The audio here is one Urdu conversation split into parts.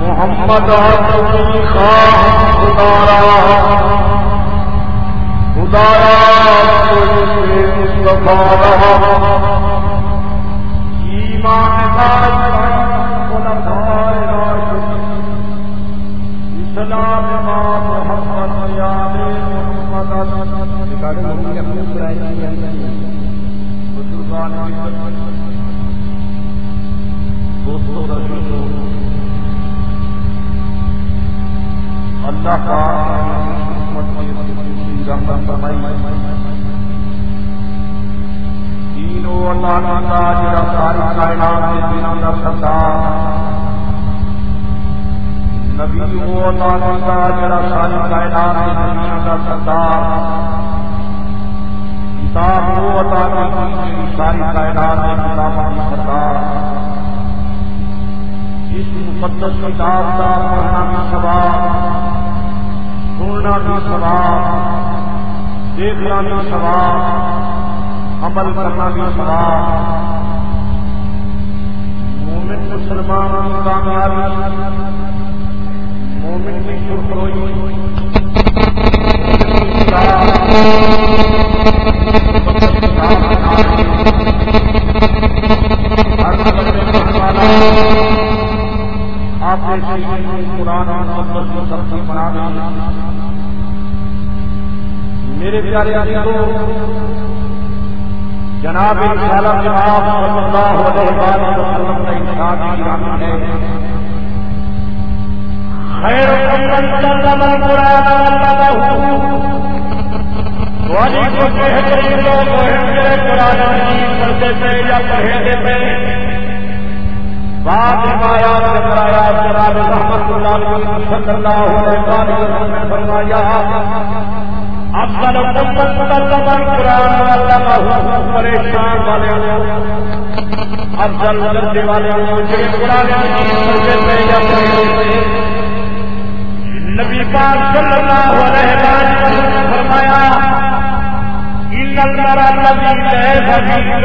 محمد خاص ادارا ادارا ایمان اللہ کا نبی وہ تعالی کا سردار ساری کائنات کی سردار اس مقدس کتاب کا پڑھنا بھی ثواب سننا بھی ثواب دیکھنا بھی ثواب عمل کرنا بھی ثواب مومن مسلمان کامیابی مومنٹ میں شروع کرو آپ میرے پیارے جناب انشاءاللہ جناب صلی اللہ علیہ وسلم کا ارشاد ہے۔ خیر والی کو بہترین لوگ پڑھتے قرآن مجید پڑھتے تھے یا پڑھے تھے۔ بعد مایا سرایا سراب رحمت اللہ صلی اللہ علیہ وسلم نے فرمایا، افضل امت مطلب قرآن علامہ حضور پریشان والے افضل درجے والے جو قرآن مجید پڑھتے تھے یا پڑھے تھے۔ پاک صلی اللہ علیہ وسلم فرمایا ان المرأة التي لا تجد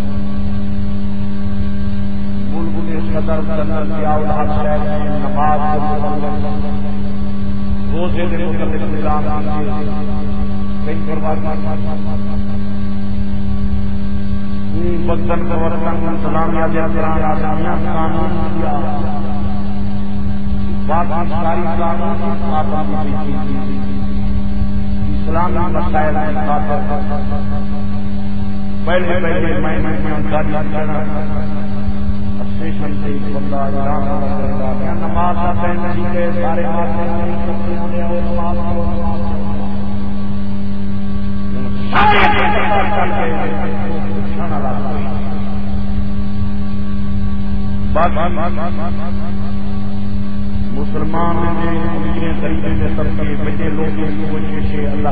صدر جنرل ضیاء الحق روزے کے متعلق نظام کئی بدن پرورتن سلامیہ جیسے آسامیاں قانون میں پہلے پہلے میں نماز کا ٹائم ٹھیک ہے سارے مسلمان غریبے کے سب کے بچے لوگ اللہ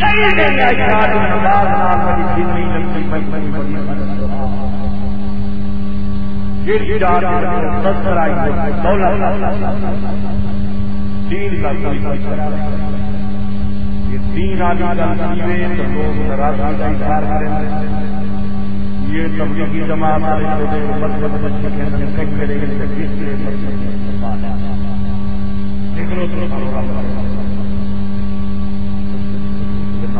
دین کا تو لوگ کا یہ تبلیغی جماعت کرے گا، لیکن اس کے لیے نکلو تو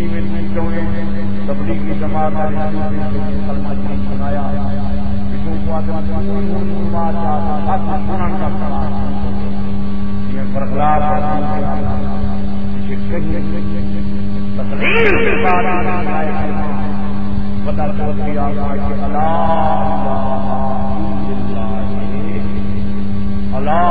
اسی میں سیکھوں نے تبلیغی جماعت اللہ اللہ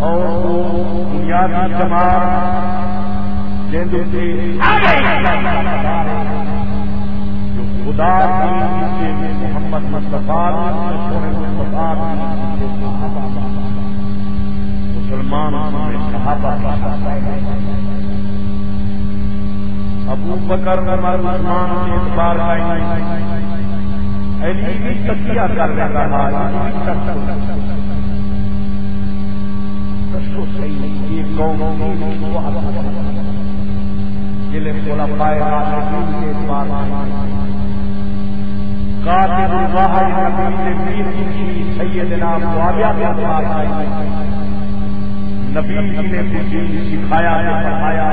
اور بنیادی تمام جو خدا کی محمد مصطفیٰ مصطفیٰ مسلمان ابو بکر عمر عثمان کے اعتبار کا علی بھی تکیہ کر رہا ہے نبی جی نے کچھ سکھایا پڑھایا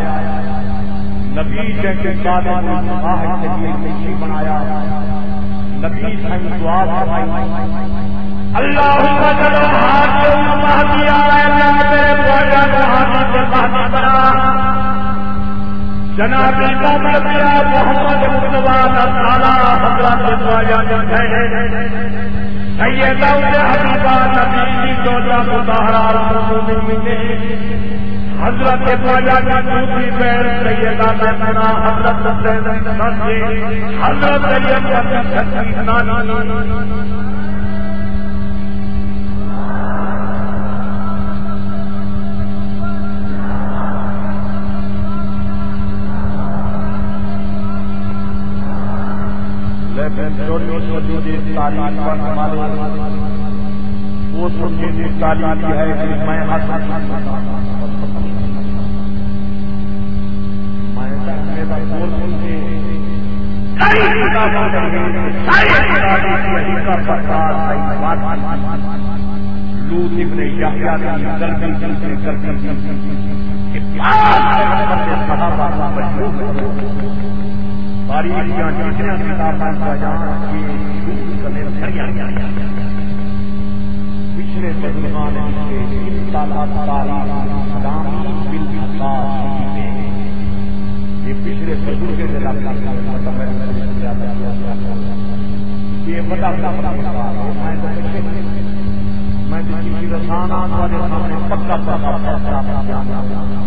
نبی جیسے قاتل نے بنایا نبی سے دعا فرمائی اللہ مہدی آیا میرے سے مہدی بنا جناب محمد محمد مصطفیٰ حضرت سیدہ حبیبہ نبی حضرت خواجہ کی دوسری بہن سیدہ حضرت حضرت سید نانی۔ تعلیم پر ہمارے وہ تعلیم ہے کہ میں لوٹ ابن یحییٰ کی گردن گردن صحابہ باریاں جتنے کتابیں کا جان پچھلے بزرگان یہ پچھلے بزرگ یہ بڑا میں رسانہ والے سامنے پکا پکا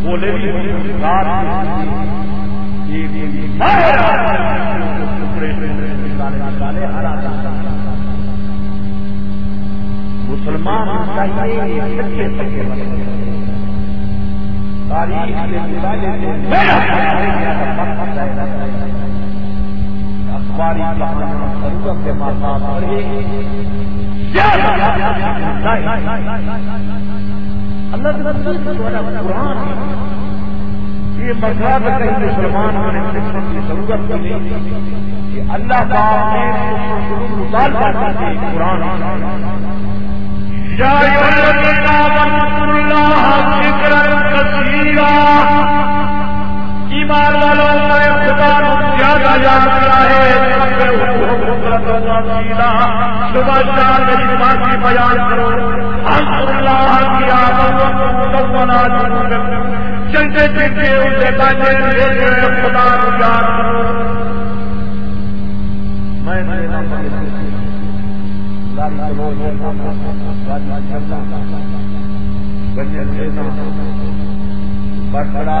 والے مسلمان اخباری ضرورت کے اللہ قرآن یہ مسئلہ کہیں مسلمان ہونے کی ضرورت نہیں۔ کہ اللہ پاک نے مطالبہ کرتے قرآن یا ایمان والوں میں خدا زیادہ یاد کیا ہے صبح چار میری بات کی بیان کرو اللہ کیا چلتے چلتے اسے بچے خدا یاد کرو میں بڑا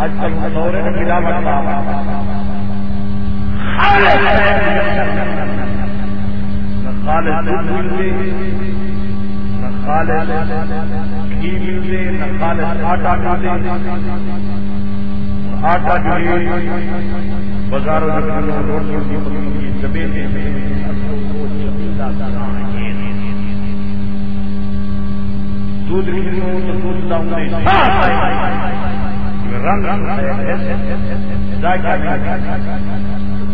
آج کل دور میں ملاوٹ آٹا بازار زمین دودھ تو دودھ رنگ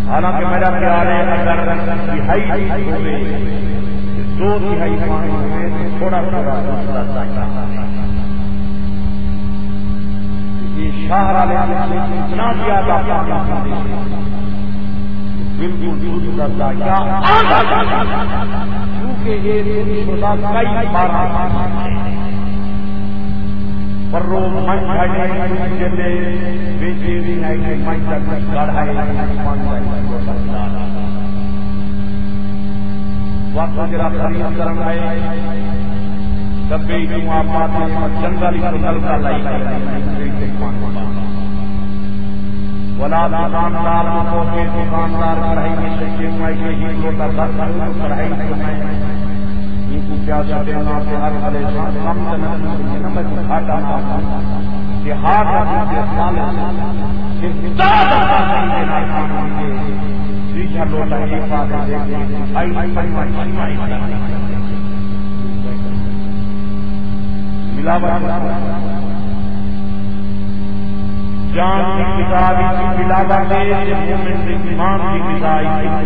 حالانکہ میرا پیار ہے اگر تہائی دو تہائی پانی تھوڑا تھوڑا شاہ والے اتنا زیادہ بالکل کیونکہ یہ کئی بار پرو من جلے بیچے من تک گڑھائی وقت جرا خرید کرن آئے جنگل نلکا لائی ولا دکاندار کو دکاندار کڑھائی میں لوٹا کڑھائی میں جان کی کتاب کی ملاوٹ ایمان کی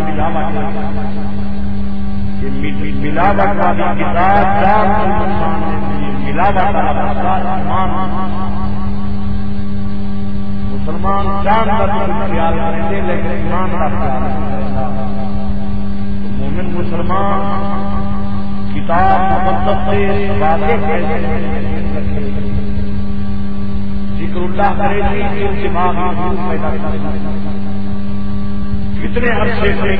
کتاب ملاوٹ ملاوٹ والی کتاب ملاوٹ مسلمان جان کا خیال کرتے لیکن ایمان کا خیال مومن مسلمان کتاب مطلب سے واضح ذکر اللہ کرے گی دماغ پیدا کتنے عرصے سے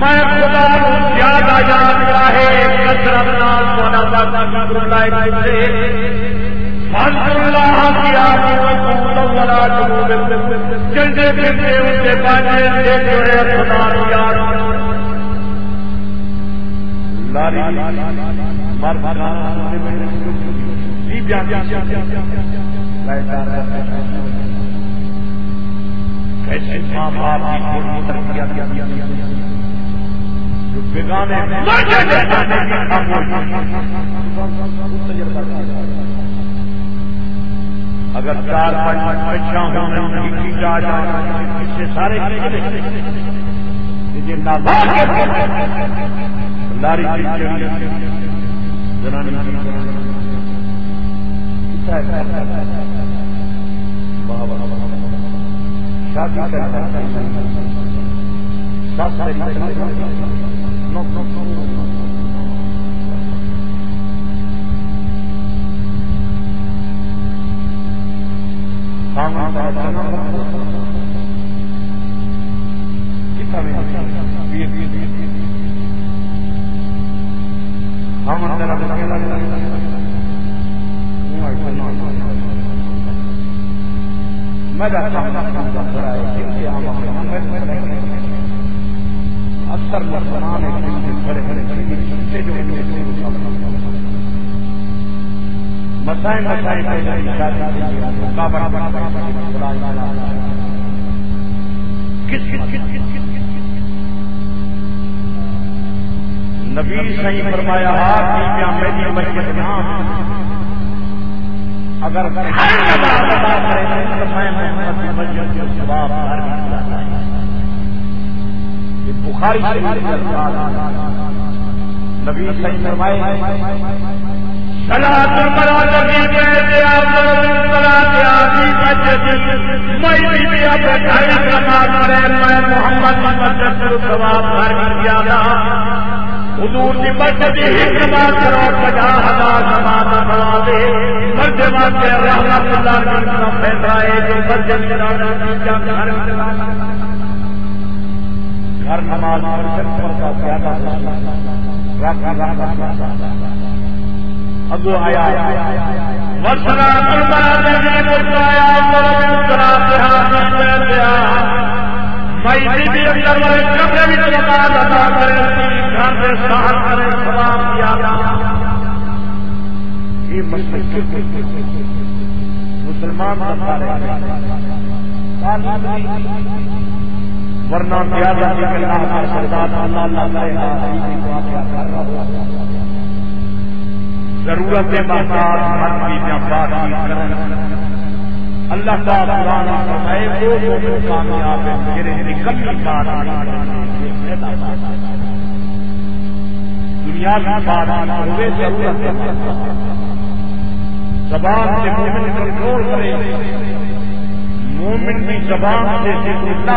میں خدا زیادہ یاد کثرت چلتے پھرتے ان لاری کیسے ماں باپ اگر چار پانچ سارے لاری شادی کتنا میں اکثر مسائل کس کس کس کس کس نبی صحیح فرمایا میری مسجد اگر بخاری نبی صحیح فرمائے محمد حضور کی مسجد ایک بار کرو پچا ہزار نماز بنا دے مسجد واسطے رحمت اللہ کا نام پھیلائے جو مسجد گھر نماز پر زیادہ ابو آیا مسلا کمرے بھی نماز ادا کرے مسلمان ورنہ ضرورت اللہ دنیا کا زبان سے مومن کنٹرول کرے مومن کی زبان سے ذکر نہ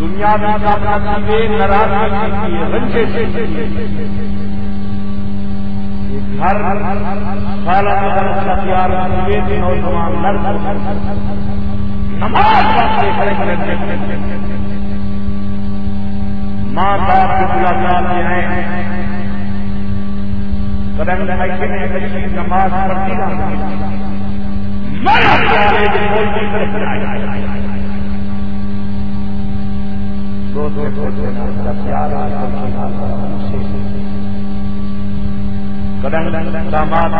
دنیا میں ناراض ہر سال نماز ماں باپ کے ملاقات میں ہیں نماز پڑھتی نماز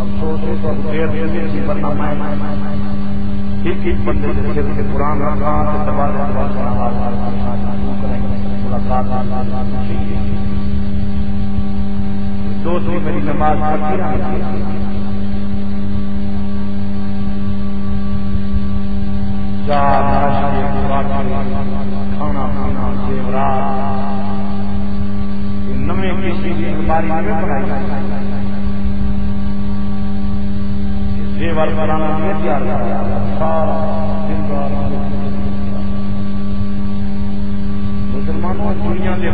افسوس بندے قرآن دو دو میری نماز کھانا پینا زیورات نویں کسی کی بیماری بنائی مسلمانوں دنیا کے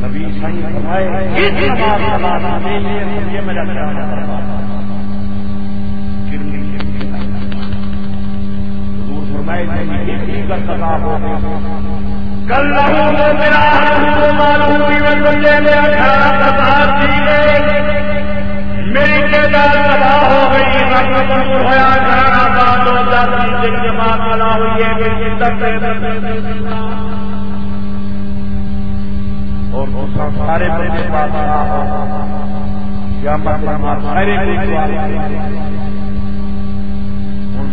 نبی فرمائے کل میرا میری تعداد تباہ ہو گئی بنا ہوئی ہے اور سارے بات کیا مطلب سارے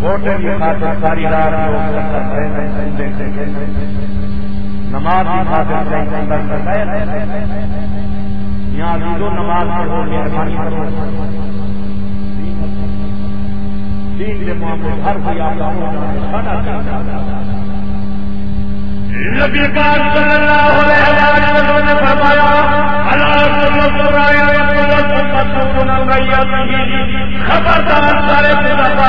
ووٹ کی خاطر ساری رات نماز کی خاطر یہاں جو نماز پڑھو مہربانی کرو دین کے معاملے ہر کوئی آپ کا ہونا نبی پاک صلی اللہ علیہ وسلم نے فرمایا خبردار سارے میدان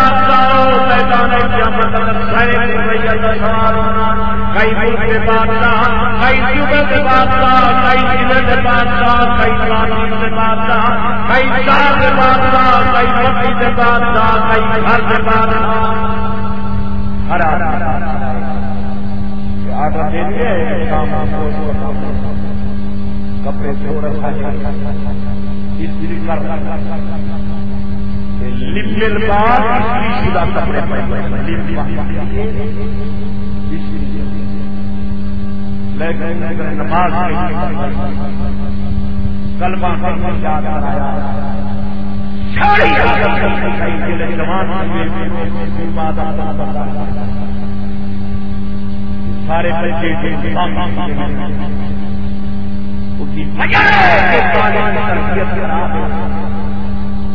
کئی ملک کے بادشاہ کئی صوبے کے بادشاہ کئی ضلع کے بادشاہ کئی کے بادشاہ کئی شہر کے بادشاہ کئی کے بادشاہ کئی گھر کے بادشاہ ہر آڈر دے دیے کپڑے سے نماز کلمہ یاد کرایا۔ سارے بچے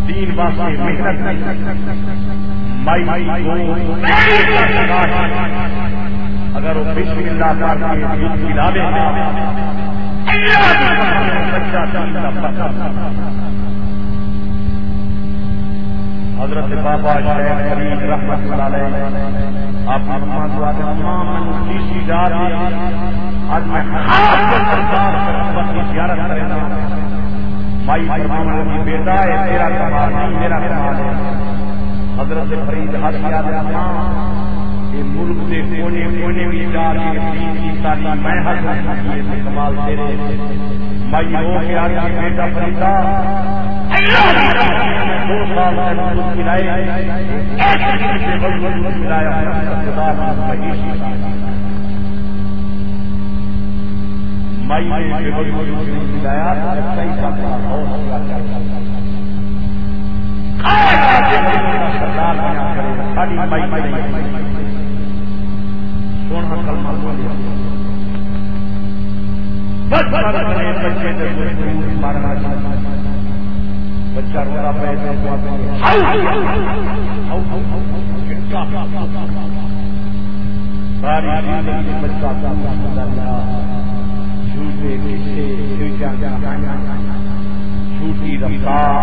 تین واسطے محنت اگر وہ بسم اللہ کر کے کھلا دے حضرت بابا شیخ فرید رحمت اللہ علیہ، آپ اما دعا دے اما من تیسری رات آج میں خاص کر سرکار رحمت کی زیارت کرنا مائی فرمان لگی، بیٹا ہے، تیرا کمال نہیں، میرا کمال ہے۔ حضرت فرید ہاتھ یاد رکھنا یہ ملک کے کونے کونے میں جا کے دین کی تعلیم میں حاصل کی ہے کمال تیرے مائی ہو کے آ کے بیٹا فریدا دو سال سے بچہ رولا پہ ساری بچہ جھوٹے چھوٹی رفتار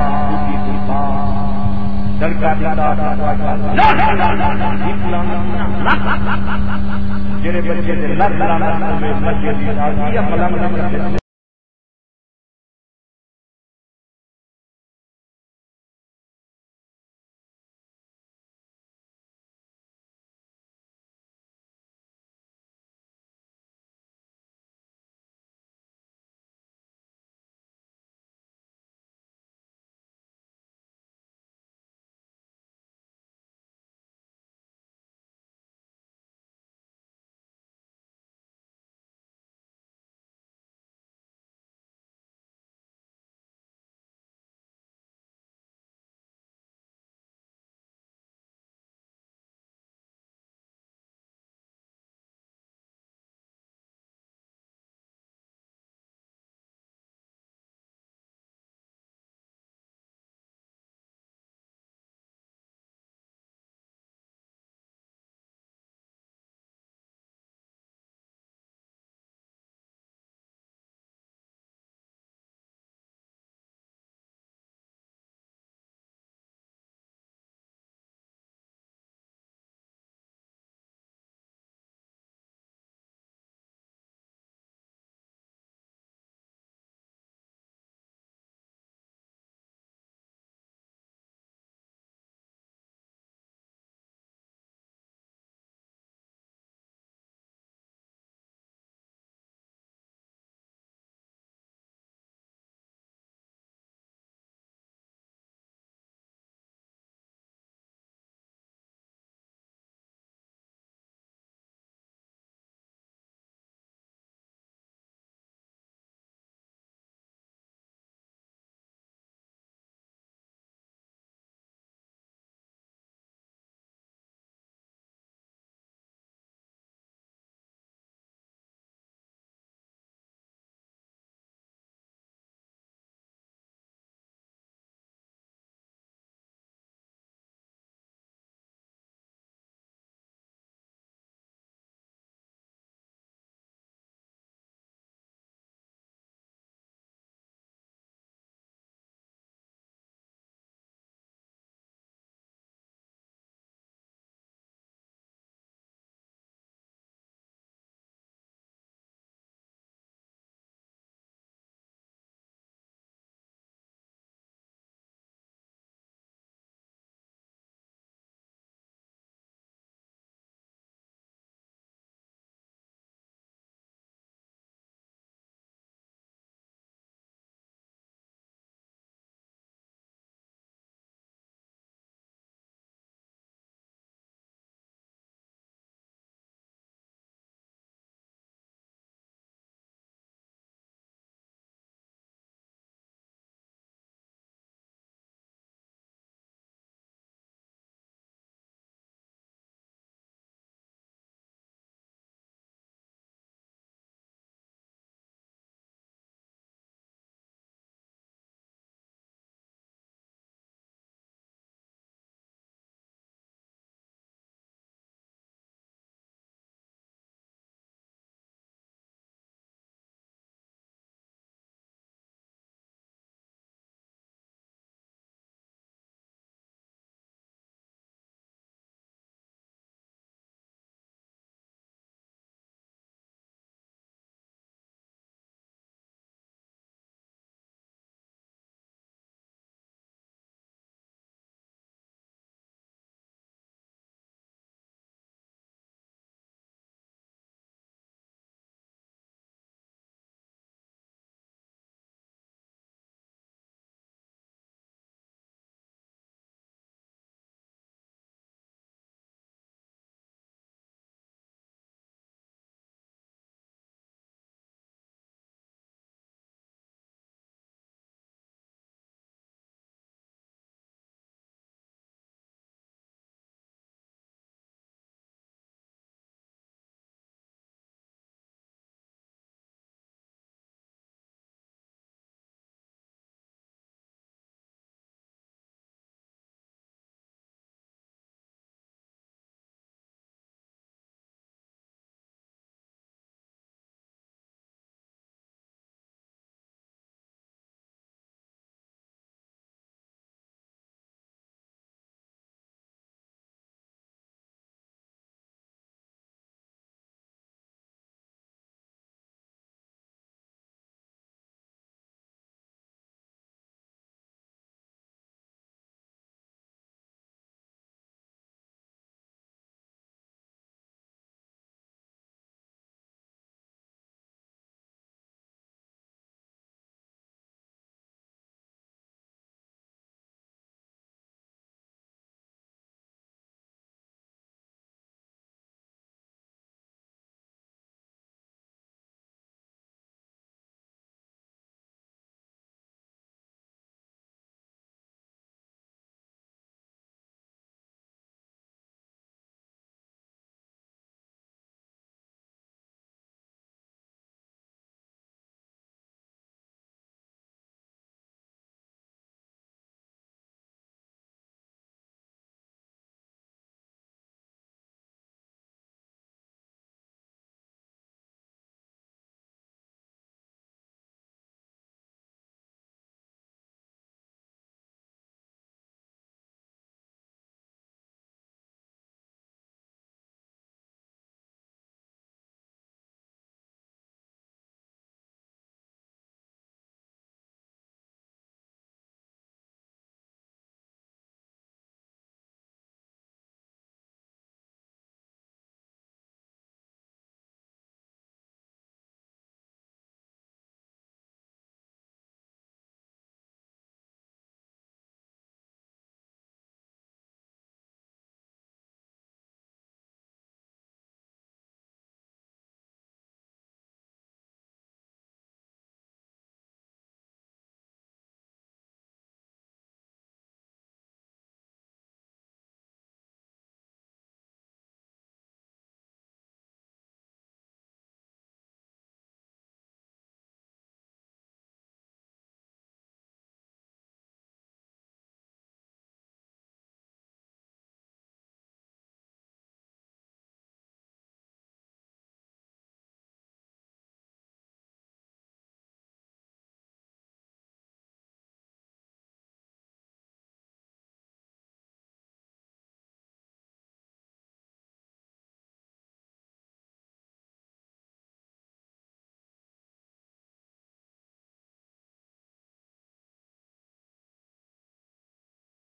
جڑے بچے